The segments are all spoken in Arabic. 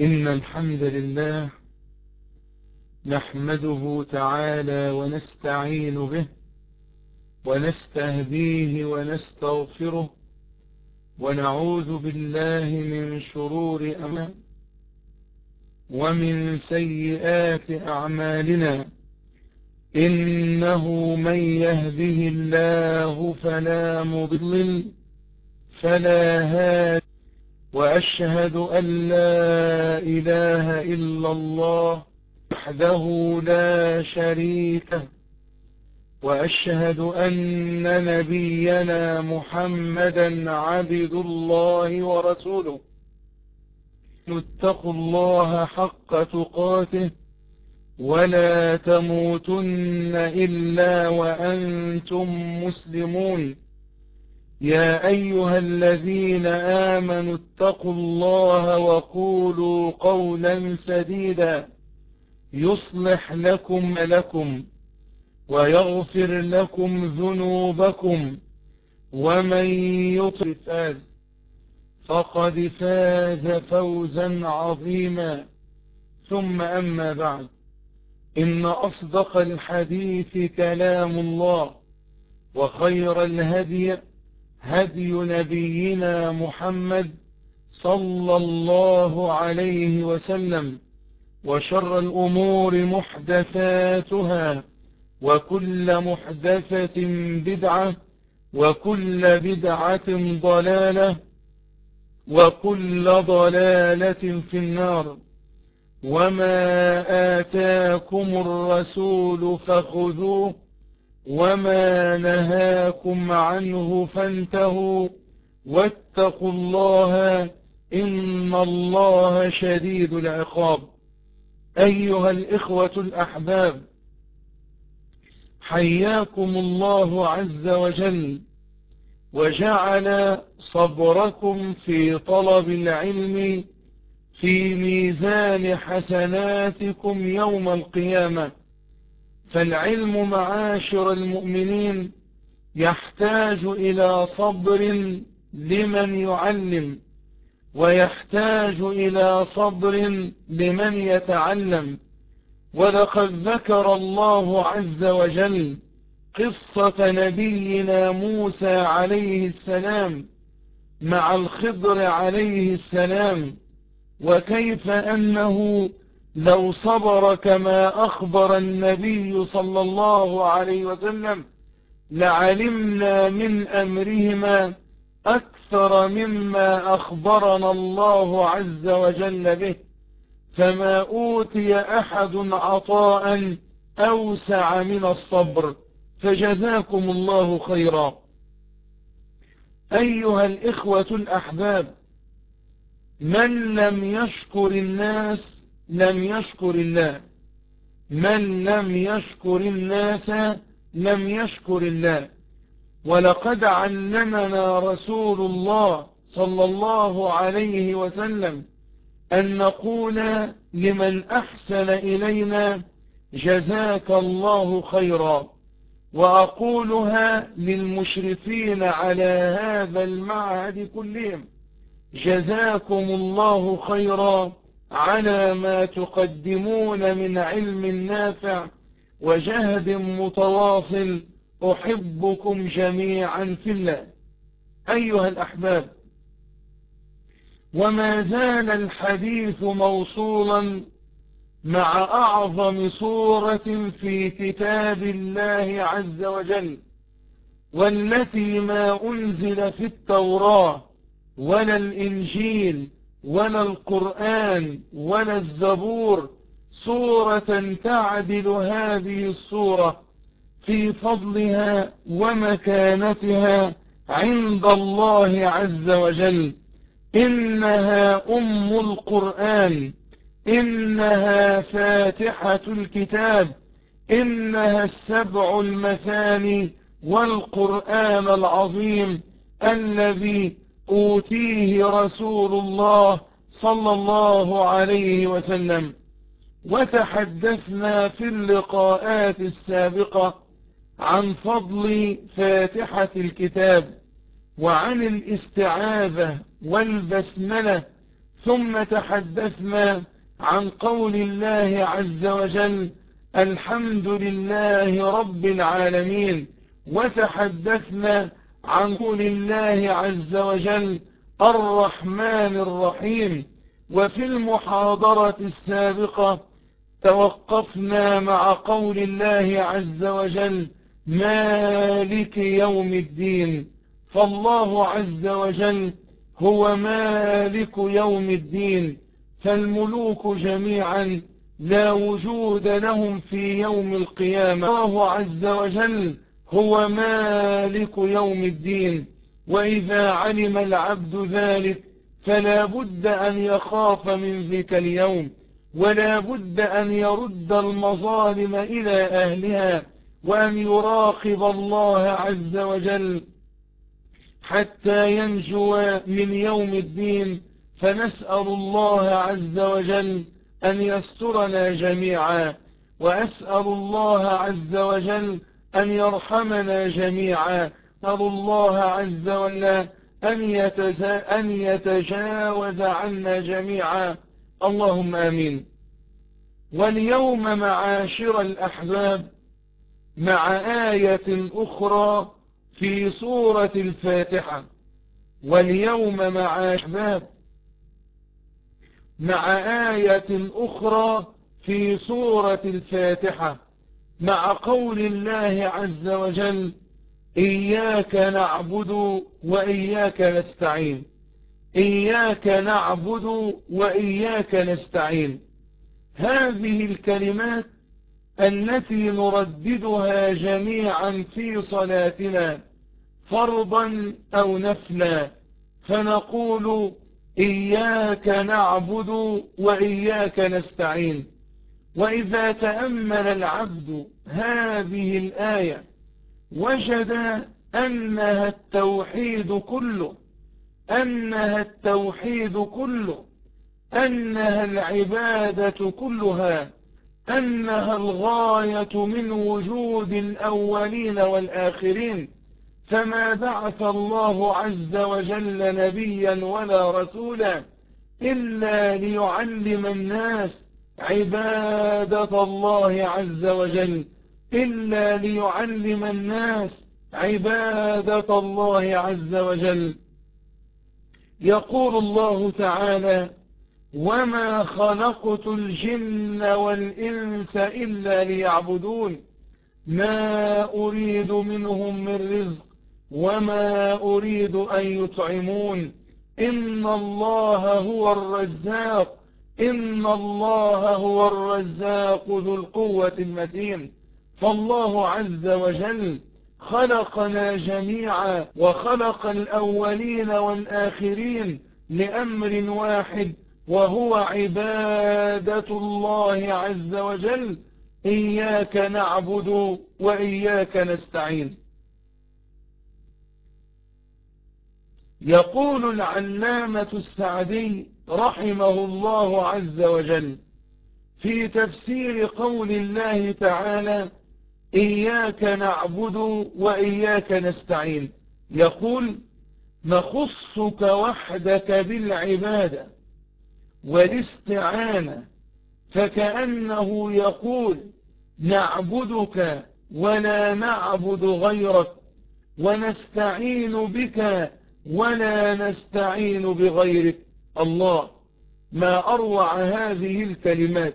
إن الحمد لله نحمده تعالى ونستعين به ونستهديه ونستغفره ونعوذ بالله من شرور أمان ومن سيئات أعمالنا إنه من يهده الله فلا مضلل فلا هادي وأشهد أن لا إله إلا الله وحده لا شريك وأشهد أن نبينا محمدا عبد الله ورسوله. اتقوا الله حق تقاته ولا تموتن إلا وأنتم مسلمون. يا أيها الذين آمنوا اتقوا الله وقولوا قولا سديدا يصلح لكم لكم ويغفر لكم ذنوبكم ومن يطع فاز فقد فاز فوزا عظيما ثم أما بعد إن أصدق الحديث كلام الله وخير الهدي هدي نبينا محمد صلى الله عليه وسلم وشر الأمور محدثاتها وكل محدثة بدعة وكل بدعة ضلالة وكل ضلالة في النار. وما آتاكم الرسول فخذوه وما نهاكم عنه فانتهوا واتقوا الله إن الله شديد العقاب أيها الإخوة الأحباب حياكم الله عز وجل وجعل صبركم في طلب العلم في ميزان حسناتكم يوم القيامة فالعلم معاشر المؤمنين يحتاج إلى صبر لمن يعلم ويحتاج إلى صبر لمن يتعلم. ولقد ذكر الله عز وجل قصة نبينا موسى عليه السلام مع الخضر عليه السلام وكيف أنه لو صبر كما أخبر النبي صلى الله عليه وسلم لعلمنا من أمرهما أكثر مما أخبرنا الله عز وجل به فما أوتي أحد عطاء أوسع من الصبر فجزاكم الله خيرا. أيها الإخوة الأحباب من لم يشكر الناس لم يشكر الله. من لم يشكر الناس لم يشكر الله. ولقد علمنا رسول الله صلى الله عليه وسلم أن نقول لمن أحسن إلينا جزاك الله خيرا. وأقولها للمشرفين على هذا المعهد كلهم. جزاكم الله خيرا. على ما تقدمون من علم نافع وجهد متواصل أحبكم جميعا في الله. أيها الأحباب وما زال الحديث موصولا مع أعظم صورة في كتاب الله عز وجل والتي ما أنزل في التوراة ولا الإنجيل ولا القرآن ولا الزبور صورة تعدل هذه الصورة في فضلها ومكانتها عند الله عز وجل. إنها أم القرآن إنها فاتحة الكتاب إنها السبع المثاني والقرآن العظيم الذي أوتيه رسول الله صلى الله عليه وسلم. وتحدثنا في اللقاءات السابقة عن فضل فاتحة الكتاب وعن الاستعاذة والبسملة ثم تحدثنا عن قول الله عز وجل الحمد لله رب العالمين. وتحدثنا عن قول الله عز وجل الرحمن الرحيم. وفي المحاضرة السابقة توقفنا مع قول الله عز وجل مالك يوم الدين. فالله عز وجل هو مالك يوم الدين. فالملوك جميعا لا وجود لهم في يوم القيامة. الله عز وجل هو مالك يوم الدين وإذا علم العبد ذلك فلا بد أن يخاف من ذلك اليوم ولا بد أن يرد المظالم إلى أهلها وأن يراقب الله عز وجل حتى ينجو من يوم الدين. فنسأل الله عز وجل أن يسترنا جميعا وأسأل الله عز وجل أن يرحمنا جميعا. نسأل الله عز وجل أن يتجاوز عنا جميعا. اللهم آمين. واليوم معاشر الأحباب مع آية أخرى في سورة الفاتحة. واليوم مع أحباب مع آية أخرى في سورة الفاتحة. مع قول الله عز وجل إياك نعبد وإياك نستعين. إياك نعبد وإياك نستعين. هذه الكلمات التي نرددها جميعا في صلاتنا فرضا أو نفلا. فنقول إياك نعبد وإياك نستعين. وإذا تأمل العبد هذه الآية وجد أنها التوحيد كله أنها التوحيد كله أنها العبادة كلها أنها الغاية من وجود الأولين والآخرين فما بعث الله عز وجل نبيا ولا رسولا إلا ليعلم الناس عبادة الله عز وجل إلا ليعلم الناس عبادة الله عز وجل. يقول الله تعالى وما خلقت الجن والإنس إلا ليعبدون ما أريد منهم من رزق وما أريد أن يطعمون إن الله هو الرزاق إن الله هو الرزاق ذو القوة المتين فالله عز وجل خلقنا جميعا وخلق الأولين والآخرين لأمر واحد وهو عبادة الله عز وجل إياك نعبد وإياك نستعين يقول العلامة السعدي رحمه الله عز وجل في تفسير قول الله تعالى إياك نعبد وإياك نستعين. يقول نخصك وحدك بالعبادة والاستعانة فكأنه يقول نعبدك ولا نعبد غيرك ونستعين بك ولا نستعين بغيرك. الله ما أروع هذه الكلمات.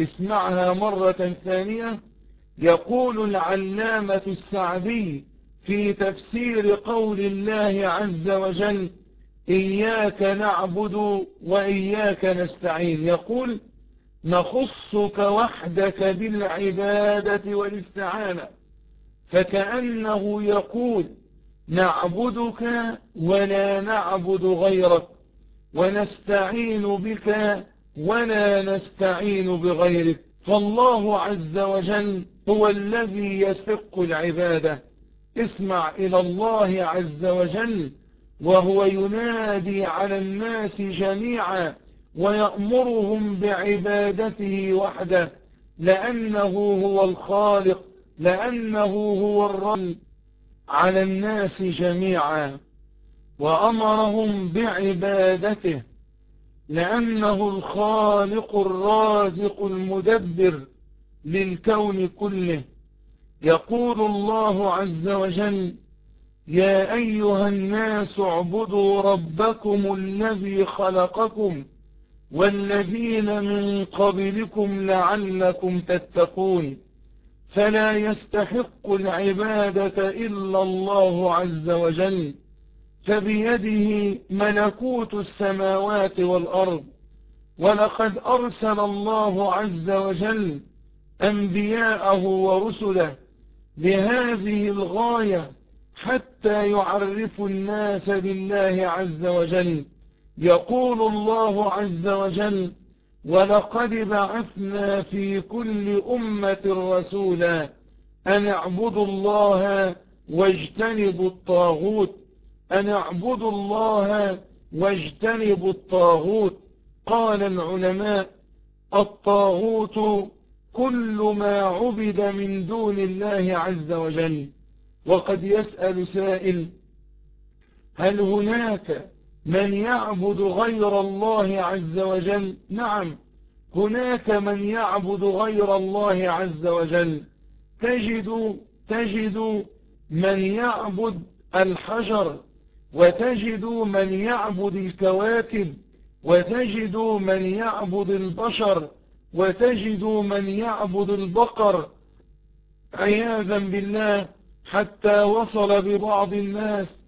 اسمعها مرة ثانية. يقول العلامة السعدي في تفسير قول الله عز وجل إياك نعبد وإياك نستعين. يقول نخصك وحدك بالعبادة والاستعانة. فكأنه يقول نعبدك ولا نعبد غيرك. ونستعين بك ولا نستعين بغيرك. فالله عز وجل هو الذي يستق العبادة اسمع إلى الله عز وجل وهو ينادي على الناس جميعا ويأمرهم بعبادته وحده. لأنه هو الخالق لأنه هو الرب على الناس جميعا. وأمرهم بعبادته لأنه الخالق الرازق المدبر للكون كله. يقول الله عز وجل يا أيها الناس اعبدوا ربكم الذي خلقكم والذين من قبلكم لعلكم تتقون. فلا يستحق العبادة إلا الله عز وجل. فبيده ملكوت السماوات والأرض ولقد أرسل الله عز وجل أنبياءه ورسله بهذه الغاية حتى يعرف الناس بالله عز وجل. يقول الله عز وجل ولقد بعثنا في كل أمة رسولا أن اعبدوا الله واجتنبوا الطاغوت أن اعبدوا الله واجتنبوا الطاغوت. قال العلماء الطاغوت كل ما عبد من دون الله عز وجل. وقد يسأل سائل هل هناك من يعبد غير الله عز وجل؟ نعم هناك من يعبد غير الله عز وجل. تجد تجد من يعبد الحجر وتجد من يعبد الكواكب وتجد من يعبد البشر وتجد من يعبد البقر. عياذا بالله حتى وصل ببعض الناس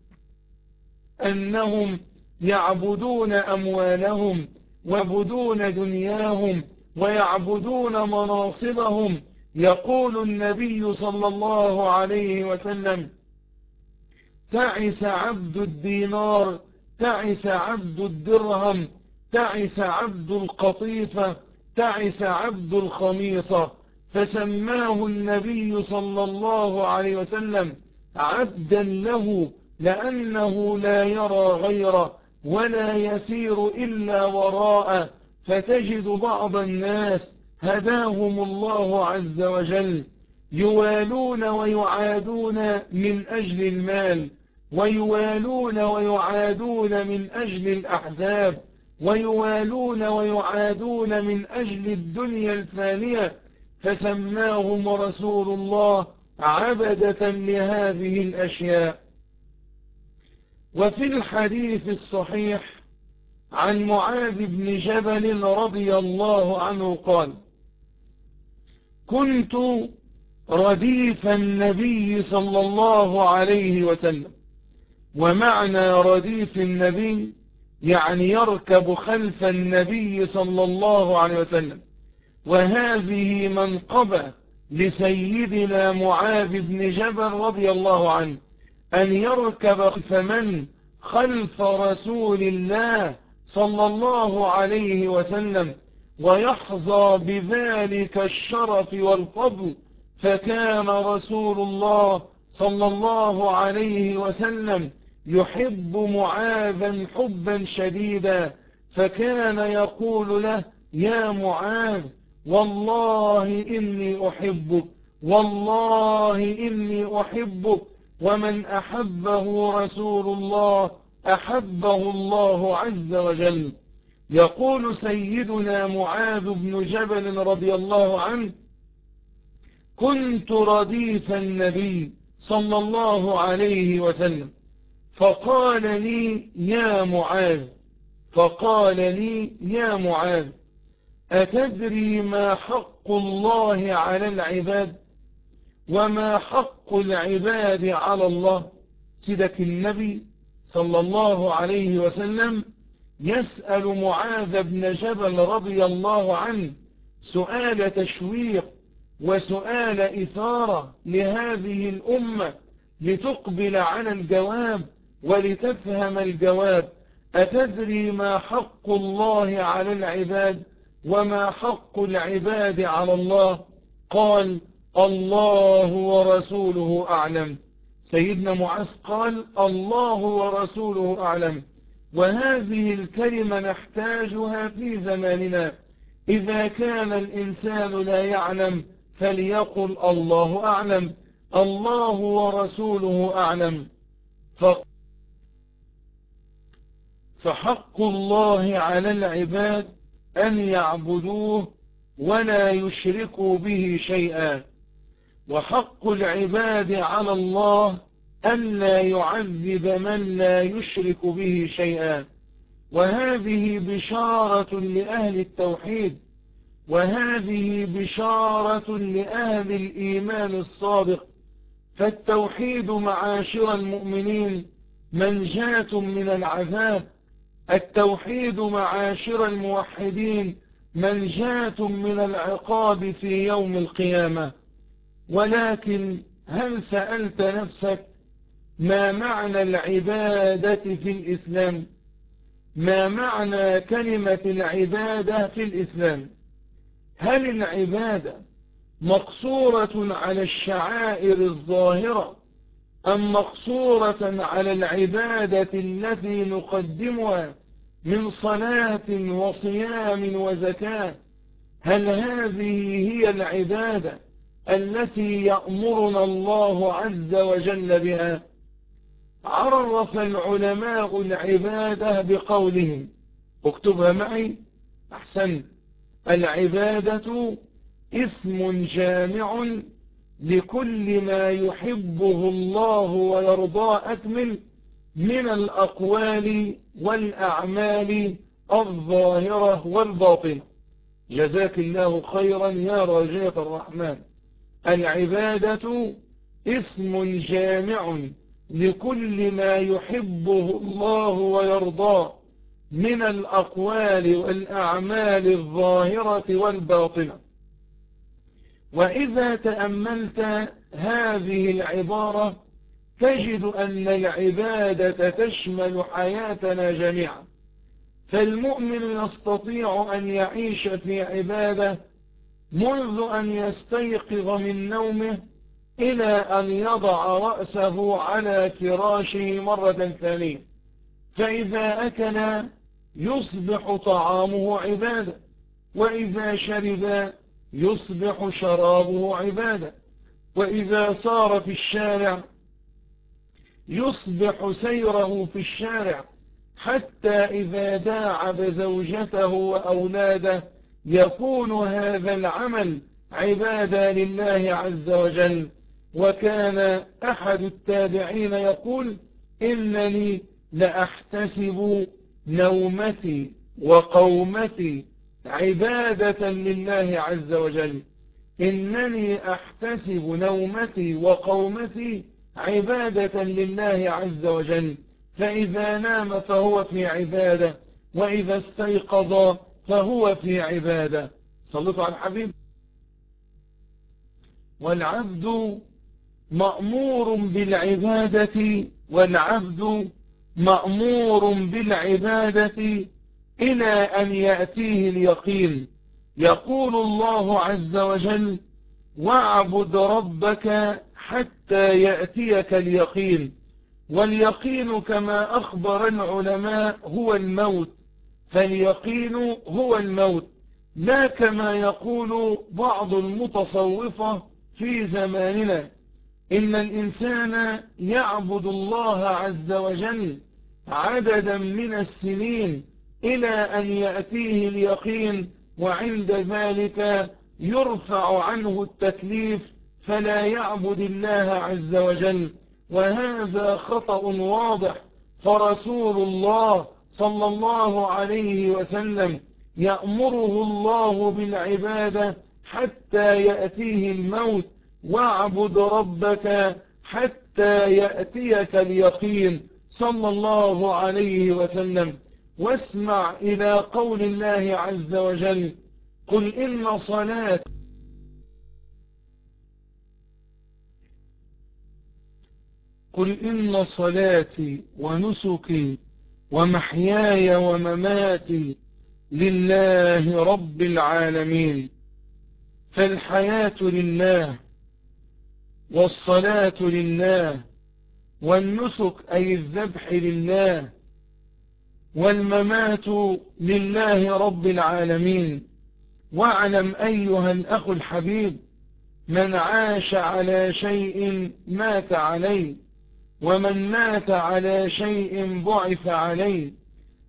أنهم يعبدون أموالهم ويعبدون دنياهم ويعبدون مناصبهم. يقول النبي صلى الله عليه وسلم تعس عبد الدينار تعس عبد الدرهم تعس عبد القطيفة تعس عبد الخميصة. فسماه النبي صلى الله عليه وسلم عبدا له لأنه لا يرى غيره ولا يسير إلا وراءه. فتجد بعض الناس هداهم الله عز وجل يوالون ويعادون من أجل المال. ويوالون ويعادون من أجل الأحزاب ويوالون ويعادون من أجل الدنيا الفانية فسماهم رسول الله عبدة لهذه الأشياء. وفي الحديث الصحيح عن معاذ بن جبل رضي الله عنه قال كنت رديف النبي صلى الله عليه وسلم. ومعنى رديف النبي يعني يركب خلف النبي صلى الله عليه وسلم. وهذه منقبة لسيدنا معاذ بن جبل رضي الله عنه أن يركب خلف من؟ خلف رسول الله صلى الله عليه وسلم. ويحظى بذلك الشرف والفضل فكان رسول الله صلى الله عليه وسلم يحب معاذا حبا شديدا فكان يقول له يا معاذ والله إني أحبك والله إني أحبك ومن أحبه رسول الله أحبه الله عز وجل. يقول سيدنا معاذ بن جبل رضي الله عنه كنت رديف النبي صلى الله عليه وسلم. فقال لي يا معاذ فقال لي يا معاذ أتدري ما حق الله على العباد وما حق العباد على الله؟ سيدك النبي صلى الله عليه وسلم يسأل معاذ بن جبل رضي الله عنه سؤال تشويق وسؤال إثارة لهذه الأمة لتقبل على الجواب ولتفهم الجواب أتدري ما حق الله على العباد وما حق العباد على الله؟ قال الله ورسوله أعلم. سيدنا معاذ قال الله ورسوله أعلم. وهذه الكلمة نحتاجها في زماننا. إذا كان الإنسان لا يعلم فليقل الله أعلم. الله ورسوله أعلم. فحق الله على العباد أن يعبدوه ولا يشركوا به شيئا. وحق العباد على الله أن لا يعذب من لا يشرك به شيئا. وهذه بشارة لأهل التوحيد. وهذه بشارة لأهل الإيمان الصادق. فالتوحيد معاشر المؤمنين منجاة من العذاب. التوحيد معاشر الموحدين منجاة من العقاب في يوم القيامة. ولكن هل سألت نفسك ما معنى العبادة في الإسلام؟ ما معنى كلمة العبادة في الإسلام؟ هل العبادة مقصورة على الشعائر الظاهرة أم مقصورة على العبادة التي نقدمها من صلاة وصيام وزكاة؟ هل هذه هي العبادة التي يأمرنا الله عز وجل بها؟ عرف العلماء العبادة بقولهم. اكتبها معي. أحسن العبادة اسم جامع لكل ما يحبه الله ويرضاه أكمل من الأقوال والأعمال الظاهرة والباطنة. جزاك الله خيرا يا راجية الرحمن. العبادة اسم جامع لكل ما يحبه الله ويرضاه من الأقوال والأعمال الظاهرة والباطنة. وإذا تأملت هذه العبارة تجد أن العبادة تشمل حياتنا جميعا. فالمؤمن يستطيع أن يعيش في عبادة منذ أن يستيقظ من نومه إلى أن يضع رأسه على فراشه مرة ثانية. فإذا أكل يصبح طعامه عبادة. وإذا شرب يصبح شرابه عبادة وإذا صار في الشارع يصبح سيره في الشارع حتى إذا داعب زوجته وأولاده يكون هذا العمل عبادة لله عز وجل. وكان أحد التابعين يقول إنني لأحتسب نومتي وقومتي عبادة لله عز وجل. إنني أحتسب نومتي وقومتي عبادة لله عز وجل. فإذا نام فهو في عبادة وإذا استيقظ فهو في عبادة. صلوا على الحبيب. والعبد مأمور بالعبادة والعبد مأمور بالعبادة إلى أن يأتيه اليقين. يقول الله عز وجل واعبد ربك حتى يأتيك اليقين. واليقين كما أخبر العلماء هو الموت. فاليقين هو الموت. لا كما يقول بعض المتصوفة في زماننا إن الإنسان يعبد الله عز وجل عددا من السنين إلى أن يأتيه اليقين وعند ذلك يرفع عنه التكليف فلا يعبد الله عز وجل. وهذا خطأ واضح فرسول الله صلى الله عليه وسلم يأمره الله بالعبادة حتى يأتيه الموت واعبد ربك حتى يأتيك اليقين. صلى الله عليه وسلم واسمع إلى قول الله عز وجل قل إن صلاة قل إن صلاتي ونسكي ومحياي ومماتي لله رب العالمين فالحياة لله والصلاة لله والنسك أي الذبح لله والممات لله رب العالمين. واعلم أيها الأخ الحبيب من عاش على شيء مات عليه ومن مات على شيء بعث عليه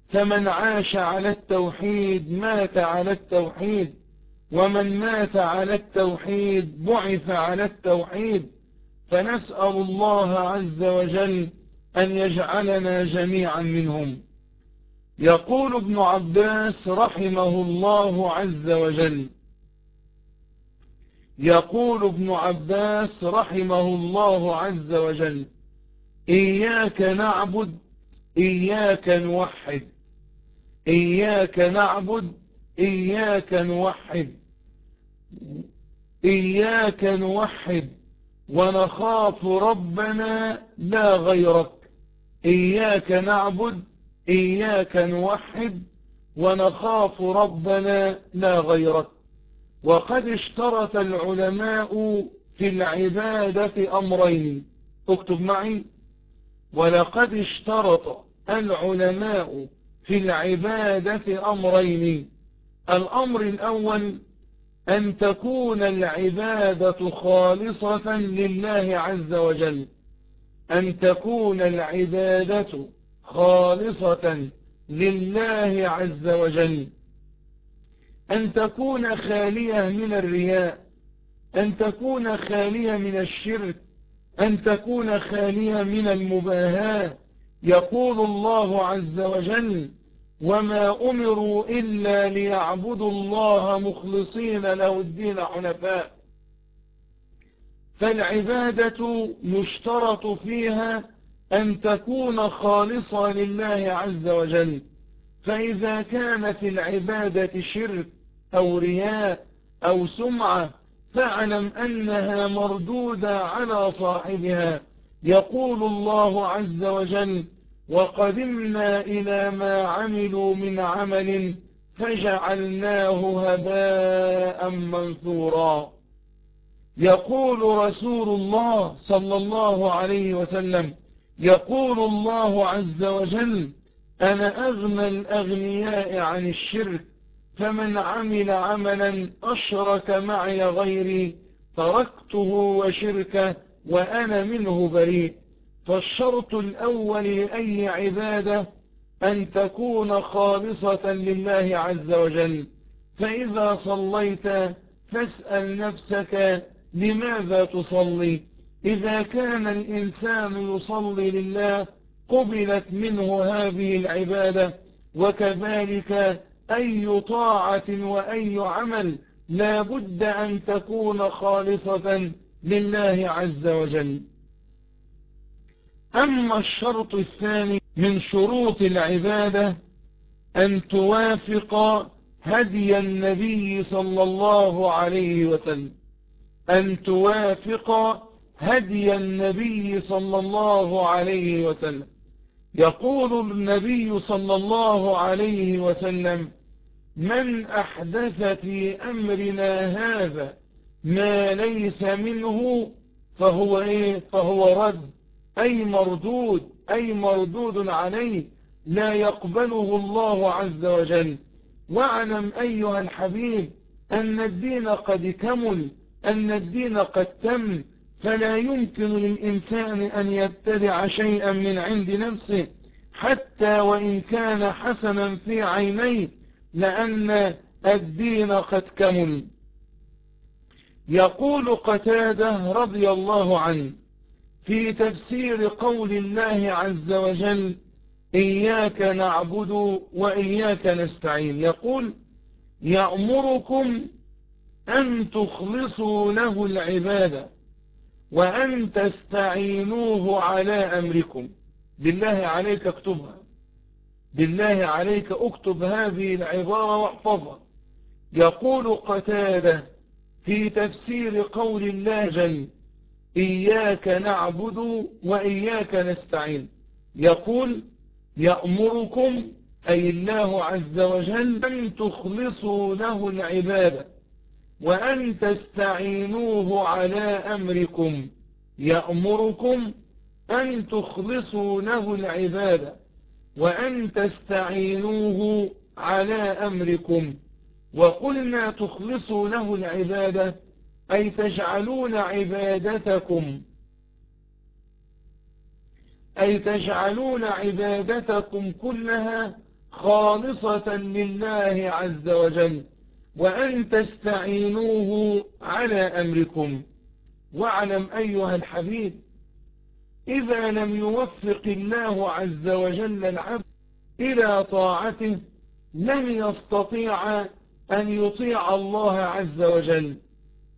فمن عاش على التوحيد مات على التوحيد ومن مات على التوحيد بعث على التوحيد. فنسأل الله عز وجل أن يجعلنا جميعا منهم. يقول ابن عباس رحمه الله عز وجل يقول ابن عباس رحمه الله عز وجل إياك نعبد إياك نوحد إياك نعبد إياك نوحد إياك نوحد ونخاف ربنا لا غيرك إياك نعبد إياك نوحد ونخاف ربنا لا غيرك. وقد اشترط العلماء في العبادة أمرين. اكتب معي. ولقد اشترط العلماء في العبادة أمرين. الأمر الأول أن تكون العبادة خالصة لله عز وجل. أن تكون العبادة خالصة لله عز وجل. أن تكون خالية من الرياء أن تكون خالية من الشرك أن تكون خالية من المباهاة. يقول الله عز وجل وما أمروا إلا ليعبدوا الله مخلصين له الدين حنفاء. فالعبادة يشترط فيها أن تكون خالصة لله عز وجل. فإذا كان في العبادة شرك أو رياء أو سمعة فاعلم أنها مردودة على صاحبها. يقول الله عز وجل وقدمنا إلى ما عملوا من عمل فجعلناه هباء منثورا. يقول رسول الله صلى الله عليه وسلم يقول الله عز وجل أنا أغنى الأغنياء عن الشرك فمن عمل عملا أشرك معي غيري تركته وشركه وأنا منه بريء. فالشرط الأول لأي عبادة أن تكون خالصة لله عز وجل. فإذا صليت فاسأل نفسك لماذا تصلي؟ إذا كان الإنسان يصلي لله قبلت منه هذه العبادة وكذلك أي طاعة وأي عمل لا بد أن تكون خالصة لله عز وجل. أما الشرط الثاني من شروط العبادة أن توافق هدي النبي صلى الله عليه وسلم. أن توافق هدي النبي صلى الله عليه وسلم. يقول النبي صلى الله عليه وسلم من أحدث في أمرنا هذا ما ليس منه فهو إيه؟ فهو رد. أي مردود أي مردود عليه لا يقبله الله عز وجل. واعلم أيها الحبيب أن الدين قد كمل أن الدين قد تم فلا يمكن للإنسان أن يبتدع شيئا من عند نفسه حتى وإن كان حسنا في عينيه لأن الدين قد كمل. يقول قتادة رضي الله عنه في تفسير قول الله عز وجل إياك نعبد وإياك نستعين. يقول يأمركم أن تخلصوا له العبادة. وأن تستعينوه على أمركم. بالله عليك اكتبها. بالله عليك اكتب هذه العبارة واحفظها. يقول قتادة في تفسير قول الله جل إياك نعبد وإياك نستعين. يقول يأمركم أي الله عز وجل أن تخلصوا له العبادة. وأن تستعينوه على أمركم يأمركم أن تخلصوا له العبادة وأن تستعينوه على أمركم وقلنا تخلصوا له العبادة أي تجعلون عبادتكم أي تجعلون عبادتكم كلها خالصة لله عز وجل. وأن تستعينوه على أمركم. واعلم أيها الحبيب إذا لم يوفق الله عز وجل العبد إلى طاعته لن يستطيع أن يطيع الله عز وجل.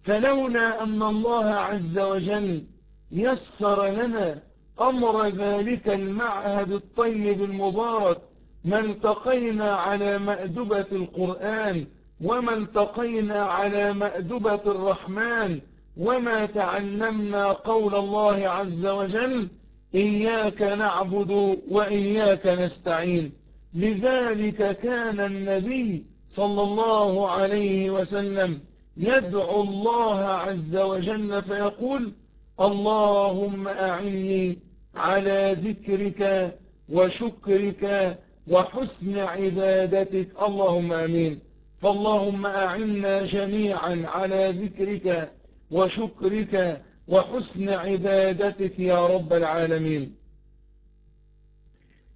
فلولا أن الله عز وجل يسر لنا أمر ذلك المعهد الطيب المبارك ما التقينا على مأدبة القرآن وما التقينا على مأدبة الرحمن وما تعلمنا قول الله عز وجل إياك نعبد وإياك نستعين. لذلك كان النبي صلى الله عليه وسلم يدعو الله عز وجل فيقول اللهم أعني على ذكرك وشكرك وحسن عبادتك. اللهم أمين. فاللهم أعنا جميعا على ذكرك وشكرك وحسن عبادتك يا رب العالمين.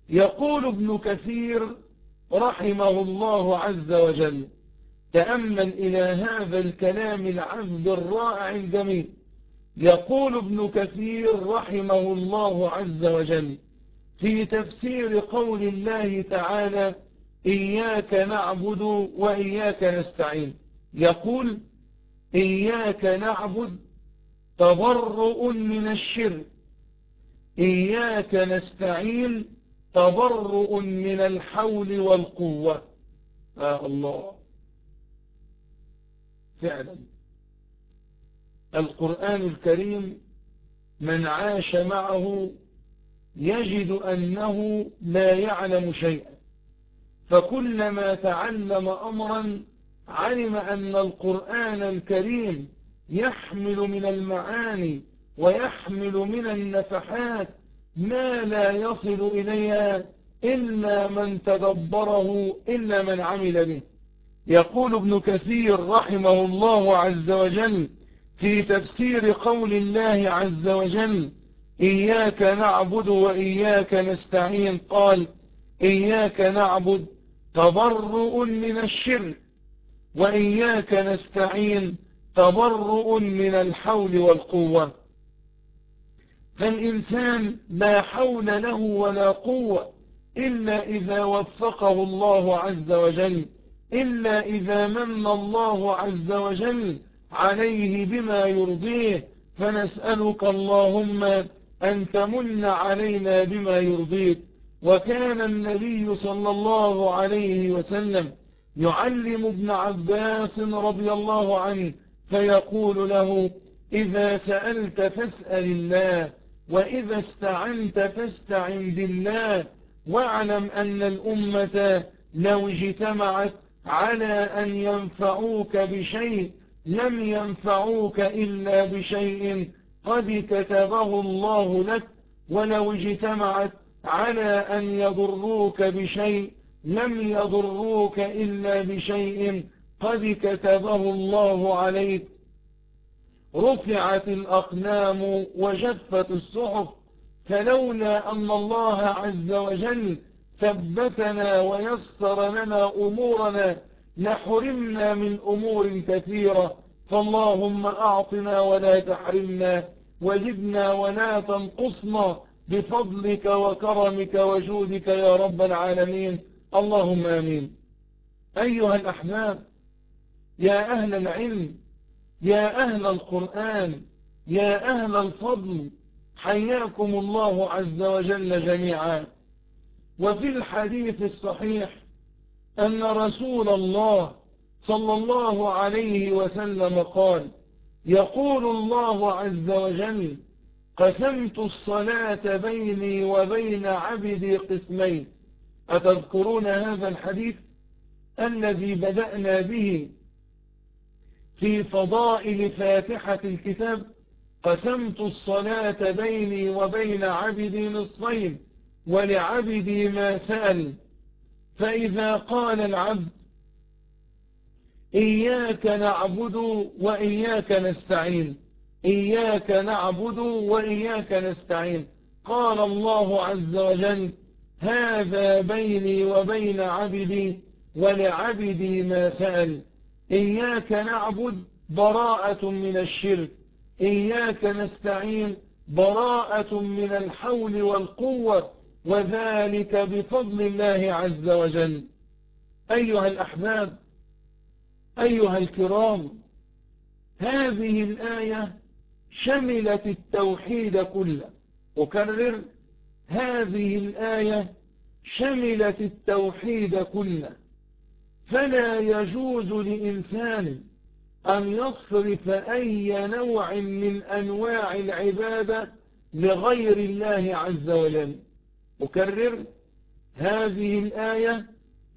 يقول ابن كثير رحمه الله عز وجل تأمل إلى هذا الكلام العذب الرائع الجميل. يقول ابن كثير رحمه الله عز وجل في تفسير قول الله تعالى إياك نعبد وإياك نستعين. يقول إياك نعبد تبرؤ من الشرك. إياك نستعين تبرؤ من الحول والقوة. آه الله. فعلا. القرآن الكريم من عاش معه يجد أنه لا يعلم شيئا. فكلما تعلم أمرا علم أن القرآن الكريم يحمل من المعاني ويحمل من النفحات ما لا يصل إليها إلا من تدبره إلا من عمل به. يقول ابن كثير رحمه الله عز وجل في تفسير قول الله عز وجل إياك نعبد وإياك نستعين. قال إياك نعبد تبرؤ من الشرك وإياك نستعين تبرؤ من الحول والقوة. فالإنسان لا حول له ولا قوة إلا إذا وفقه الله عز وجل إلا إذا من الله عز وجل عليه بما يرضيه. فنسألك اللهم أن تمن علينا بما يرضيك وكان النبي صلى الله عليه وسلم يعلم ابن عباس رضي الله عنه فيقول له إذا سألت فاسأل الله وإذا استعنت فاستعن بالله واعلم أن الأمة لو اجتمعت على أن ينفعوك بشيء لم ينفعوك إلا بشيء قد كتبه الله لك ولو اجتمعت على أن يضروك بشيء لم يضروك إلا بشيء قد كتبه الله عليك. رفعت الأقلام وجفت الصحف فلولا أن الله عز وجل ثبتنا ويسر لنا أمورنا لحرمنا من أمور كثيرة. فاللهم أعطنا ولا تحرمنا وزدنا ولا تنقصنا. بفضلك وكرمك وجودك يا رب العالمين. اللهم آمين. أيها الأحباب يا أهل العلم يا أهل القرآن يا أهل الفضل حياكم الله عز وجل جميعا. وفي الحديث الصحيح أن رسول الله صلى الله عليه وسلم قال يقول الله عز وجل قسمت الصلاة بيني وبين عبدي قسمين. أتذكرون هذا الحديث؟ الذي بدأنا به في فضائل فاتحة الكتاب. قسمت الصلاة بيني وبين عبدي نصفين ولعبدي ما سأل. فإذا قال العبد إياك نعبد وإياك نستعين. إياك نعبد وإياك نستعين. قال الله عز وجل هذا بيني وبين عبدي ولعبدي ما سأل. إياك نعبد براءة من الشرك. إياك نستعين براءة من الحول والقوة وذلك بفضل الله عز وجل. أيها الأحباب أيها الكرام هذه الآية شملت التوحيد كله. أكرر هذه الآية شملت التوحيد كله. فلا يجوز لإنسان أن يصرف أي نوع من أنواع العبادة لغير الله عز وجل. أكرر هذه الآية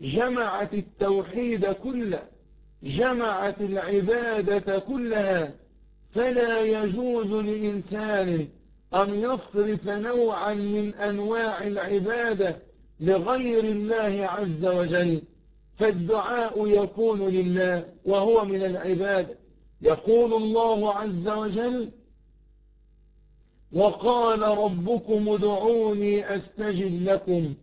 جمعت التوحيد كله جمعت العبادة كلها فلا يجوز لإنسان أن يصرف نوعا من أنواع العبادة لغير الله عز وجل فالدعاء يكون لله وهو من العبادة يقول الله عز وجل وقال ربكم ادعوني أستجب لكم.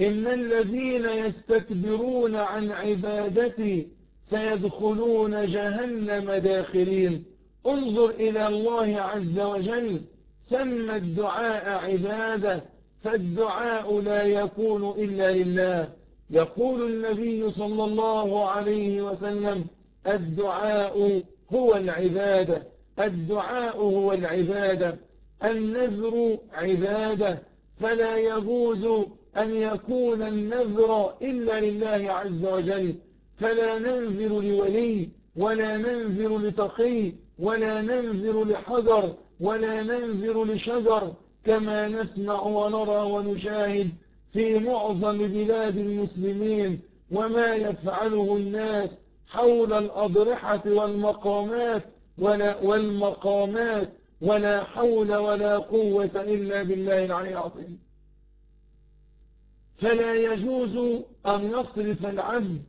إن الذين يستكبرون عن عبادتي سيدخلون جهنم داخلين انظر إلى الله عز وجل. سمى الدعاء عبادة فالدعاء لا يكون إلا لله. يقول النبي صلى الله عليه وسلم الدعاء هو العبادة. الدعاء هو العبادة. النذر عبادة. فلا يجوز أن يكون النذر إلا لله عز وجل. فلا ننذر لولي ولا ننذر لتقي ولا ننذر لحجر ولا ننذر لشجر كما نسمع ونرى ونشاهد في معظم بلاد المسلمين وما يفعله الناس حول الأضرحة والمقامات ولا والمقامات ولا حول ولا قوة إلا بالله العلي العظيم. فلا يجوز أن يصرف العبد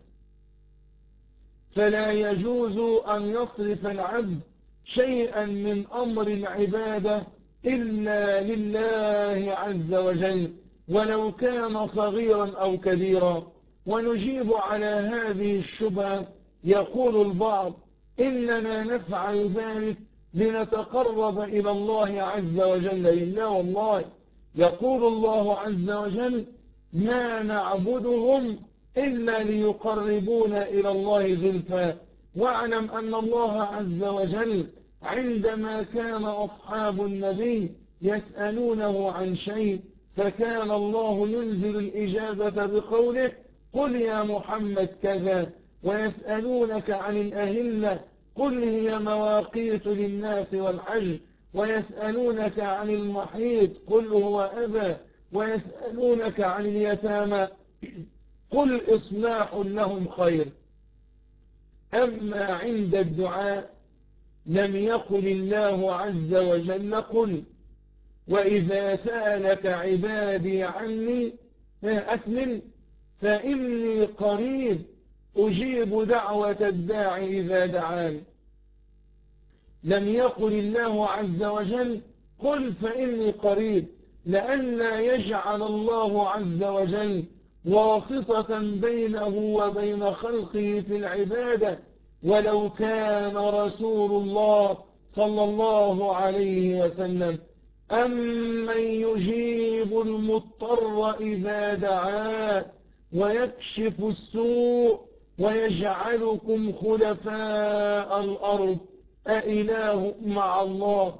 فلا يجوز أن يصرف العبد شيئا من أمر العبادة إلا لله عز وجل. ولو كان صغيرا أو كبيرا. ونجيب على هذه الشبهة. يقول البعض إننا نفعل ذلك لنتقرب إلى الله عز وجل. إلا والله. يقول الله عز وجل ما نعبدهم إلا ليقربونا إلى الله زلفا واعلم أن الله عز وجل عندما كان أصحاب النبي يسألونه عن شيء فكان الله ينزل الإجابة بقوله قل يا محمد كذا ويسألونك عن الأهلة قل هي مواقيت للناس والحج ويسألونك عن المحيط قل هو أبا ويسألونك عن اليتامى. قل إصلاح لهم خير. أما عند الدعاء لم يقل الله عز وجل قل وإذا سألك عبادي عني أكمل. فإني قريب أجيب دعوة الداعي إذا دعان لم يقل الله عز وجل قل فإني قريب لأن يجعل الله عز وجل واسطة بينه وبين خلقه في العبادة ولو كان رسول الله صلى الله عليه وسلم. أمن يجيب المضطر إذا دعاه ويكشف السوء ويجعلكم خلفاء الأرض؟ أإله مع الله؟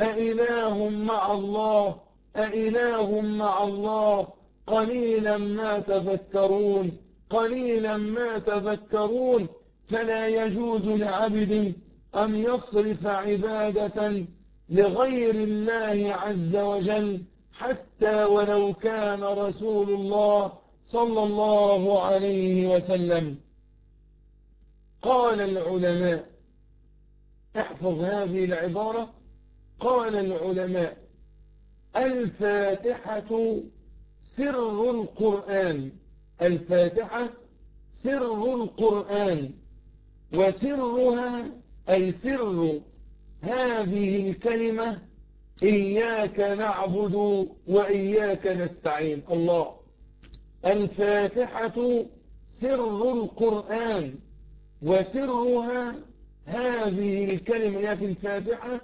أإله مع الله؟ أإله مع الله؟ قليلا ما تذكرون قليلا ما تذكرون فلا يجوز لعبد أن يصرف عبادة لغير الله عز وجل حتى ولو كان رسول الله صلى الله عليه وسلم. قال العلماء احفظ هذه العبارة قال العلماء الفاتحة سر القرآن. الفاتحة سر القرآن. وسرها أي سر هذه الكلمة إياك نعبد وإياك نستعين. الله. الفاتحة سر القرآن. وسرها هذه الكلمة. في الفاتحة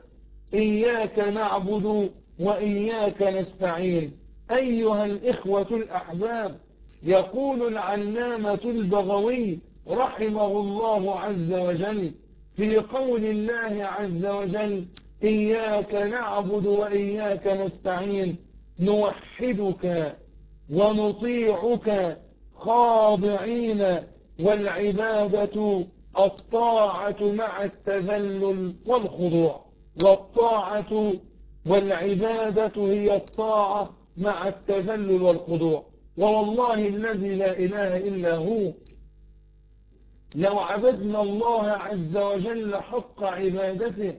إياك نعبد وإياك نستعين. أيها الإخوة الأحباب يقول العلامة البغوي رحمه الله عز وجل في قول الله عز وجل إياك نعبد وإياك نستعين نوحدك ونطيعك خاضعين والعبادة الطاعة مع التذلل والخضوع. والطاعة والعبادة هي الطاعة مع التذلل والخضوع. ووالله الذي لا إله إلا هو. لو عبدنا الله عز وجل حق عبادته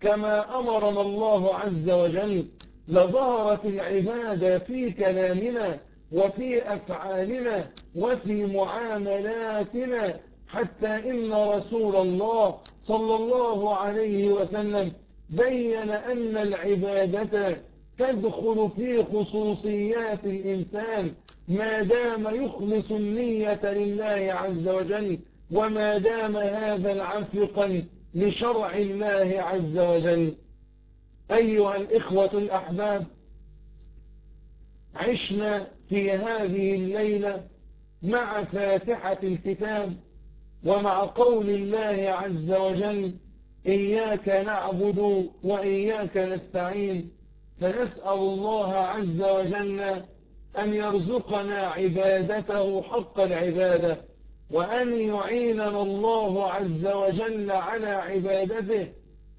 كما أمرنا الله عز وجل لظهرت العبادة في كلامنا وفي أفعالنا وفي معاملاتنا. حتى إن رسول الله صلى الله عليه وسلم بين أن العبادة تدخل في خصوصيات الإنسان ما دام يخلص النية لله عز وجل وما دام هذا العفقا لشرع الله عز وجل. أيها الإخوة الأحباب عشنا في هذه الليلة مع فاتحة الكتاب ومع قول الله عز وجل إياك نعبد وإياك نستعين. فنسأل الله عز وجل أن يرزقنا عبادته حق العبادة وأن يعيننا الله عز وجل على عبادته.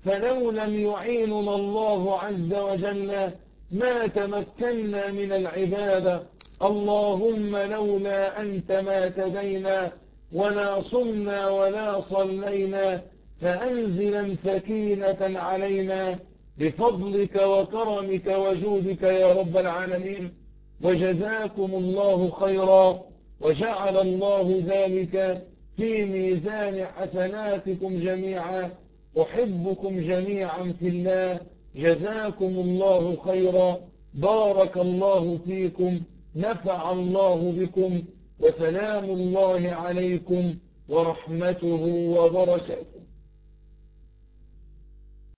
فلو لم يعيننا الله عز وجل ما تمكنا من العبادة. اللهم لولا أنت ما تدينا ولا صمنا ولا صلينا فأنزلا سكينة علينا. بفضلك وكرمك وجودك يا رب العالمين. وجزاكم الله خيرا وجعل الله ذلك في ميزان حسناتكم جميعا. أحبكم جميعا في الله. جزاكم الله خيرا. بارك الله فيكم. نفع الله بكم. وسلام الله عليكم ورحمته وبركاته.